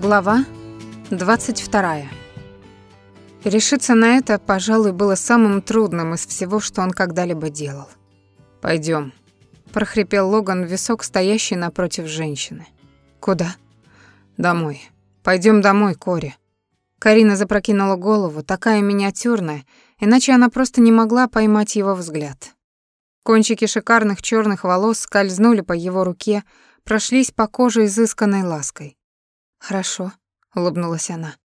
Глава 22. Решиться на это, пожалуй, было самым трудным из всего, что он когда-либо делал. Пойдем, прохрипел Логан в висок, стоящий напротив женщины. Куда? Домой. Пойдем домой, Кори. Карина запрокинула голову, такая миниатюрная, иначе она просто не могла поймать его взгляд. Кончики шикарных черных волос скользнули по его руке, прошлись по коже изысканной лаской. «Хорошо», — улыбнулась она.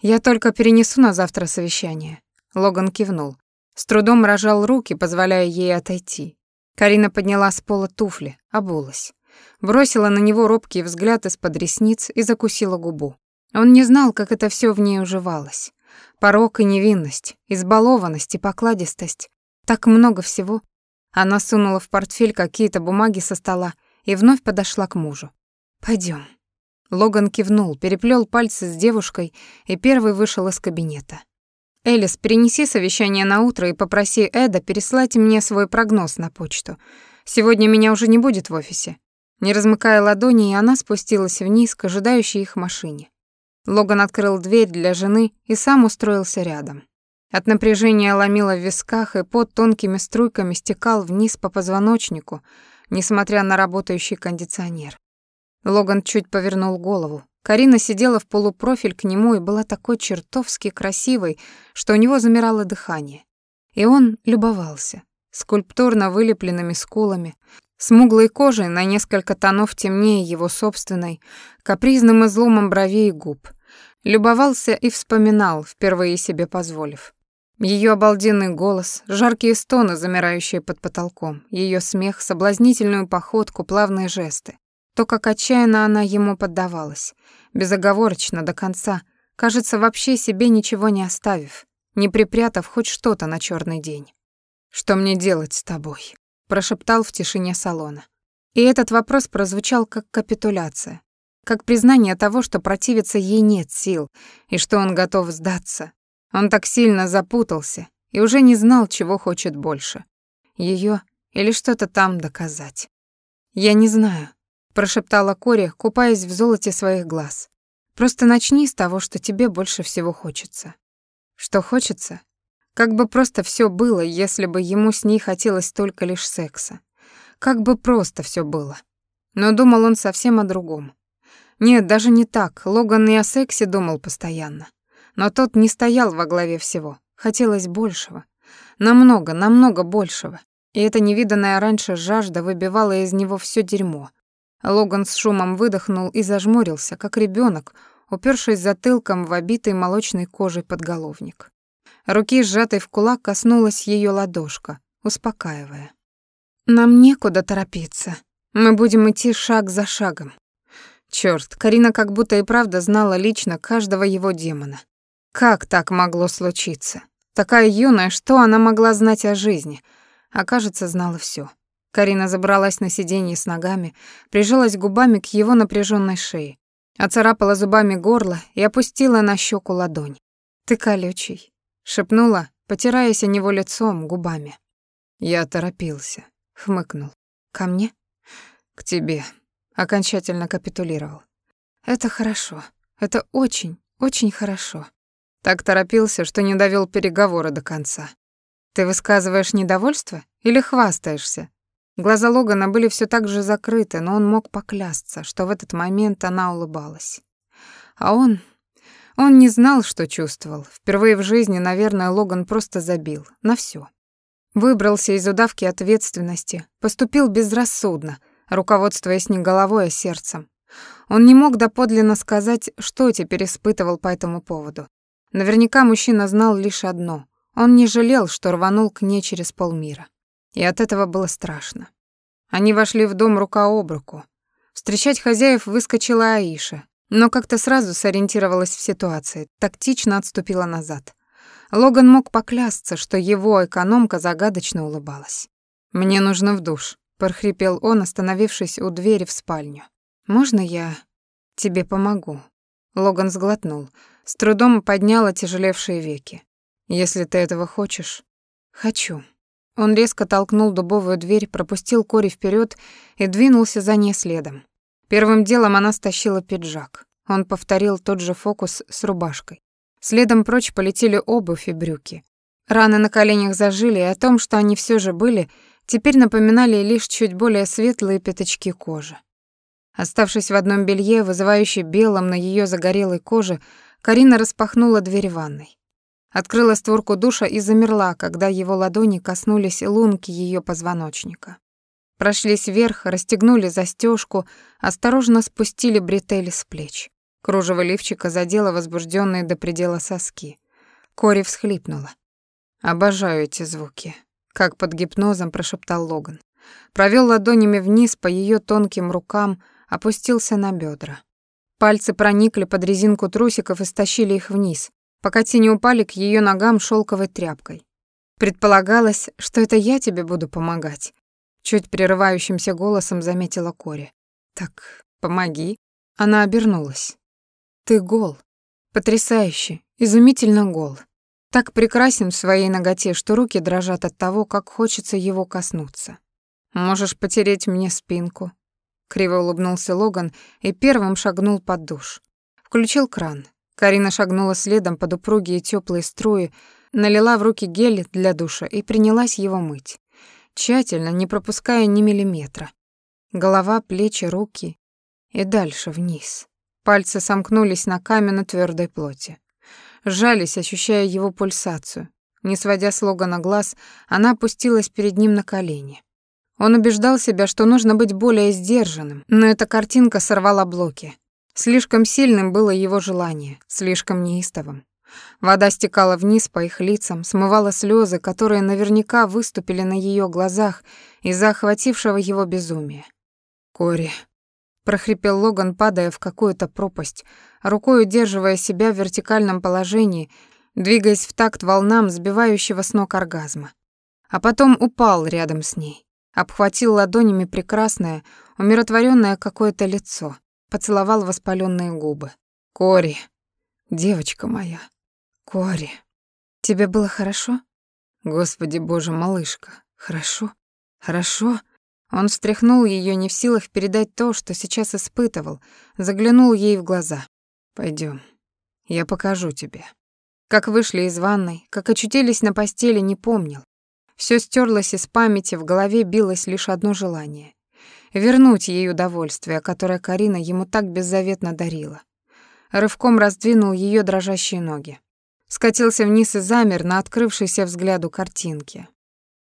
«Я только перенесу на завтра совещание». Логан кивнул. С трудом рожал руки, позволяя ей отойти. Карина подняла с пола туфли, обулась. Бросила на него робкий взгляд из-под ресниц и закусила губу. Он не знал, как это все в ней уживалось. Порок и невинность, избалованность и покладистость. Так много всего. Она сунула в портфель какие-то бумаги со стола и вновь подошла к мужу. Пойдем. Логан кивнул, переплел пальцы с девушкой и первый вышел из кабинета. «Элис, перенеси совещание на утро и попроси Эда переслать мне свой прогноз на почту. Сегодня меня уже не будет в офисе». Не размыкая ладони, она спустилась вниз к ожидающей их машине. Логан открыл дверь для жены и сам устроился рядом. От напряжения ломило в висках, и под тонкими струйками стекал вниз по позвоночнику, несмотря на работающий кондиционер. Логан чуть повернул голову. Карина сидела в полупрофиль к нему и была такой чертовски красивой, что у него замирало дыхание. И он любовался скульптурно вылепленными скулами, смуглой кожей на несколько тонов темнее его собственной, капризным изломом бровей и губ. Любовался и вспоминал, впервые себе позволив. Ее обалденный голос, жаркие стоны, замирающие под потолком, ее смех, соблазнительную походку, плавные жесты. То, как отчаянно она ему поддавалась, безоговорочно до конца, кажется, вообще себе ничего не оставив, не припрятав хоть что-то на черный день. «Что мне делать с тобой?» — прошептал в тишине салона. И этот вопрос прозвучал как капитуляция, как признание того, что противиться ей нет сил, и что он готов сдаться. Он так сильно запутался и уже не знал, чего хочет больше. Ее или что-то там доказать. «Я не знаю», прошептала Кори, купаясь в золоте своих глаз. Просто начни с того, что тебе больше всего хочется. Что хочется? Как бы просто все было, если бы ему с ней хотелось только лишь секса. Как бы просто все было. Но думал он совсем о другом. Нет, даже не так. Логан и о сексе думал постоянно. Но тот не стоял во главе всего. Хотелось большего. Намного, намного большего. И эта невиданная раньше жажда выбивала из него все дерьмо, Логан с шумом выдохнул и зажмурился, как ребенок, упершись затылком в обитый молочной кожей подголовник. Руки, сжатой в кулак, коснулась ее ладошка, успокаивая. «Нам некуда торопиться. Мы будем идти шаг за шагом». Чёрт, Карина как будто и правда знала лично каждого его демона. Как так могло случиться? Такая юная, что она могла знать о жизни? А кажется, знала всё. Карина забралась на сиденье с ногами, прижалась губами к его напряженной шее, оцарапала зубами горло и опустила на щеку ладонь. «Ты колючий», — шепнула, потираясь о него лицом, губами. Я торопился, хмыкнул. «Ко мне?» «К тебе», — окончательно капитулировал. «Это хорошо. Это очень, очень хорошо». Так торопился, что не довел переговоры до конца. «Ты высказываешь недовольство или хвастаешься?» Глаза Логана были все так же закрыты, но он мог поклясться, что в этот момент она улыбалась. А он... Он не знал, что чувствовал. Впервые в жизни, наверное, Логан просто забил. На все. Выбрался из удавки ответственности, поступил безрассудно, руководствуясь не головой, а сердцем. Он не мог доподлинно сказать, что теперь испытывал по этому поводу. Наверняка мужчина знал лишь одно. Он не жалел, что рванул к ней через полмира. И от этого было страшно. Они вошли в дом рука об руку. Встречать хозяев выскочила Аиша, но как-то сразу сориентировалась в ситуации, тактично отступила назад. Логан мог поклясться, что его экономка загадочно улыбалась. «Мне нужно в душ», — прохрипел он, остановившись у двери в спальню. «Можно я тебе помогу?» Логан сглотнул, с трудом поднял отяжелевшие веки. «Если ты этого хочешь». «Хочу», он резко толкнул дубовую дверь, пропустил Кори вперед и двинулся за ней следом. Первым делом она стащила пиджак. Он повторил тот же фокус с рубашкой. Следом прочь полетели обувь и брюки. Раны на коленях зажили, и о том, что они все же были, теперь напоминали лишь чуть более светлые пятачки кожи. Оставшись в одном белье, вызывающе белом на ее загорелой коже, Карина распахнула дверь ванной. Открыла створку душа и замерла, когда его ладони коснулись лунки ее позвоночника. Прошлись вверх, расстегнули застежку, осторожно спустили бретели с плеч. Кружево лифчика задело возбужденные до предела соски. Кори всхлипнула. «Обожаю эти звуки», — как под гипнозом прошептал Логан. Провел ладонями вниз по ее тонким рукам, опустился на бедра. Пальцы проникли под резинку трусиков и стащили их вниз, пока те не упали к ее ногам шелковой тряпкой. Предполагалось, что это я тебе буду помогать. Чуть прерывающимся голосом заметила Кори. Так, помоги. Она обернулась. Ты гол. Потрясающе, изумительно гол. Так прекрасен в своей ноготе, что руки дрожат от того, как хочется его коснуться. Можешь потереть мне спинку, Криво улыбнулся Логан и первым шагнул под душ. Включил кран. Карина шагнула следом под упругие теплые струи, налила в руки гель для душа и принялась его мыть. Тщательно, не пропуская ни миллиметра. Голова, плечи, руки и дальше вниз. Пальцы сомкнулись на каменно-твёрдой плоти. Сжались, ощущая его пульсацию. Не сводя с Логана глаз, она опустилась перед ним на колени. Он убеждал себя, что нужно быть более сдержанным, но эта картинка сорвала блоки. Слишком сильным было его желание, слишком неистовым. Вода стекала вниз по их лицам, смывала слезы, которые наверняка выступили на ее глазах из-за охватившего его безумия. «Кори», — прохрипел Логан, падая в какую-то пропасть, рукой удерживая себя в вертикальном положении, двигаясь в такт волнам сбивающего с ног оргазма. А потом упал рядом с ней. Обхватил ладонями прекрасное, умиротворенное какое-то лицо, поцеловал воспаленные губы. «Кори, девочка моя, Кори, тебе было хорошо?» «Господи боже, малышка, хорошо, хорошо?» Он встряхнул ее, не в силах передать то, что сейчас испытывал, заглянул ей в глаза. Пойдем, я покажу тебе». Как вышли из ванной, как очутились на постели, не помнил. Все стерлось из памяти, в голове билось лишь одно желание — вернуть ей удовольствие, которое Карина ему так беззаветно дарила. Рывком раздвинул ее дрожащие ноги. Скатился вниз и замер на открывшейся взгляду картинке.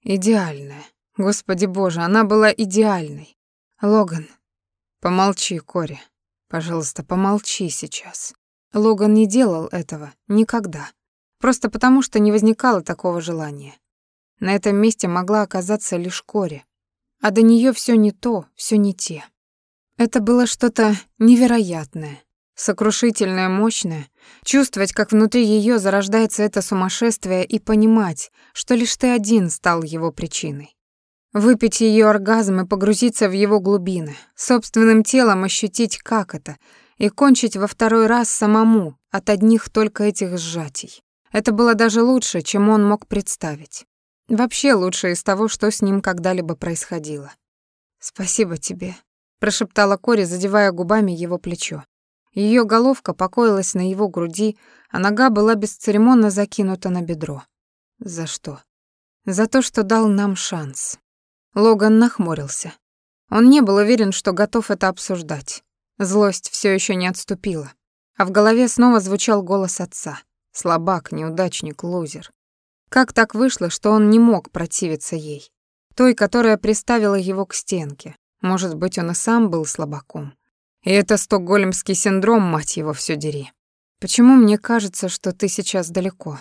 Идеальная. Господи боже, она была идеальной. Логан. Помолчи, Кори. Пожалуйста, помолчи сейчас. Логан не делал этого никогда. Просто потому, что не возникало такого желания. На этом месте могла оказаться лишь Кори. А до нее все не то, все не те. Это было что-то невероятное, сокрушительное, мощное. Чувствовать, как внутри ее зарождается это сумасшествие и понимать, что лишь ты один стал его причиной. Выпить ее оргазм и погрузиться в его глубины, собственным телом ощутить, как это, и кончить во второй раз самому от одних только этих сжатий. Это было даже лучше, чем он мог представить. Вообще лучшее из того, что с ним когда-либо происходило. «Спасибо тебе», — прошептала Кори, задевая губами его плечо. Ее головка покоилась на его груди, а нога была бесцеремонно закинута на бедро. За что? За то, что дал нам шанс. Логан нахмурился. Он не был уверен, что готов это обсуждать. Злость все еще не отступила. А в голове снова звучал голос отца. Слабак, неудачник, лузер. Как так вышло, что он не мог противиться ей? Той, которая приставила его к стенке. Может быть, он и сам был слабаком. И это стокгольмский синдром, мать его, все дери. Почему мне кажется, что ты сейчас далеко?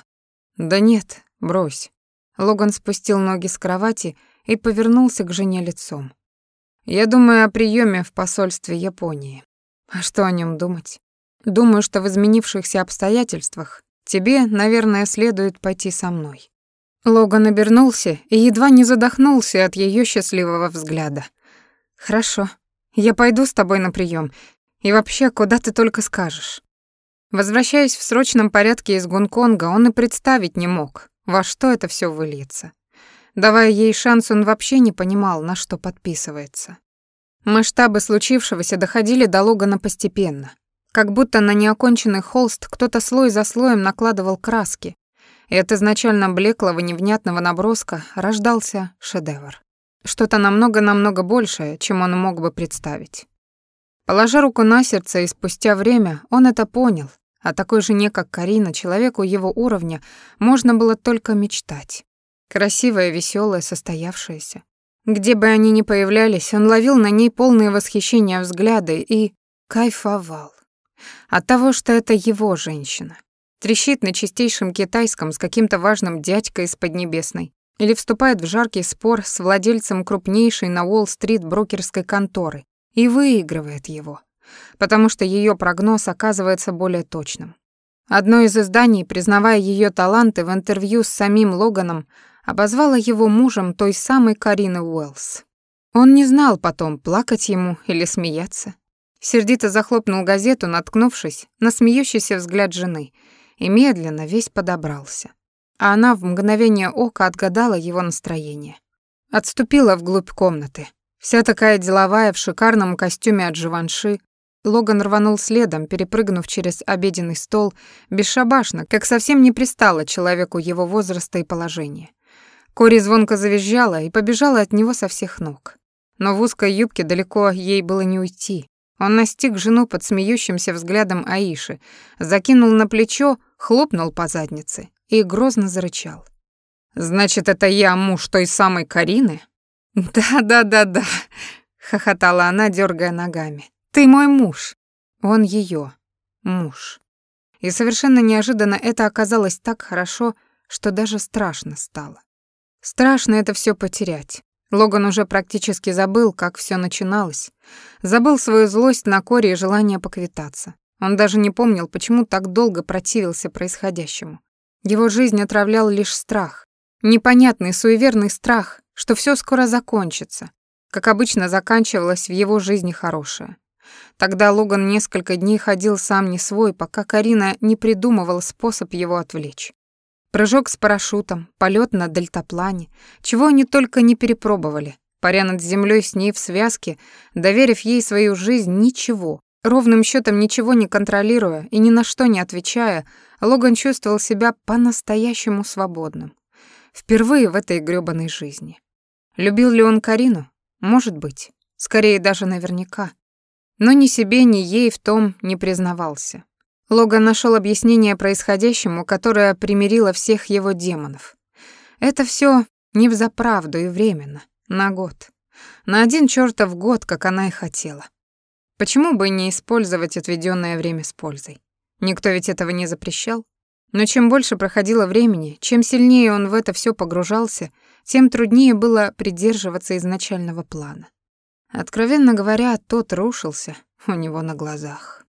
Да нет, брось. Логан спустил ноги с кровати и повернулся к жене лицом. Я думаю о приеме в посольстве Японии. А что о нем думать? Думаю, что в изменившихся обстоятельствах Тебе, наверное, следует пойти со мной». Логан обернулся и едва не задохнулся от ее счастливого взгляда. «Хорошо, я пойду с тобой на прием. И вообще, куда ты только скажешь». Возвращаясь в срочном порядке из Гонконга, он и представить не мог, во что это все выльется. Давая ей шанс, он вообще не понимал, на что подписывается. Масштабы случившегося доходили до Логана постепенно. Как будто на неоконченный холст кто-то слой за слоем накладывал краски, и от изначально блеклого невнятного наброска рождался шедевр. Что-то намного-намного большее, чем он мог бы представить. Положа руку на сердце и спустя время он это понял, о такой жене, как Карина, человеку его уровня, можно было только мечтать. Красивая, веселая, состоявшаяся. Где бы они ни появлялись, он ловил на ней полные восхищения взгляды и кайфовал. От того, что это его женщина. Трещит на чистейшем китайском с каким-то важным дядькой из Поднебесной. Или вступает в жаркий спор с владельцем крупнейшей на Уолл-стрит брокерской конторы и выигрывает его потому что ее прогноз оказывается более точным. Одно из изданий, признавая ее таланты в интервью с самим Логаном, обозвало его мужем той самой Карины Уэллс. Он не знал потом, плакать ему или смеяться. Сердито захлопнул газету, наткнувшись на смеющийся взгляд жены, и медленно весь подобрался. А она в мгновение ока отгадала его настроение. Отступила вглубь комнаты. Вся такая деловая, в шикарном костюме от Живанши, Логан рванул следом, перепрыгнув через обеденный стол, бесшабашно, как совсем не пристало человеку его возраста и положения. Кори звонко завизжала и побежала от него со всех ног. Но в узкой юбке далеко ей было не уйти. Он настиг жену под смеющимся взглядом Аиши, закинул на плечо, хлопнул по заднице и грозно зарычал. «Значит, это я муж той самой Карины?» «Да-да-да-да», — хохотала она, дергая ногами. Ты мой муж. Он ее муж. И совершенно неожиданно это оказалось так хорошо, что даже страшно стало. Страшно это все потерять. Логан уже практически забыл, как все начиналось. Забыл свою злость на Кори и желание поквитаться. Он даже не помнил, почему так долго противился происходящему. Его жизнь отравлял лишь страх. Непонятный, суеверный страх, что все скоро закончится, как обычно заканчивалось в его жизни хорошее. Тогда Логан несколько дней ходил сам не свой, пока Карина не придумывала способ его отвлечь. Прыжок с парашютом, полет на дельтаплане, чего они только не перепробовали. Паря над землей с ней в связке, доверив ей свою жизнь, ничего, ровным счетом ничего не контролируя и ни на что не отвечая, Логан чувствовал себя по-настоящему свободным. Впервые в этой грёбаной жизни. Любил ли он Карину? Может быть. Скорее даже наверняка но ни себе, ни ей в том не признавался. Логан нашел объяснение происходящему, которое примирило всех его демонов. Это все не взаправду и временно, на год. На один чертов год, как она и хотела. Почему бы не использовать отведенное время с пользой? Никто ведь этого не запрещал. Но чем больше проходило времени, чем сильнее он в это все погружался, тем труднее было придерживаться изначального плана. Откровенно говоря, тот рушился у него на глазах.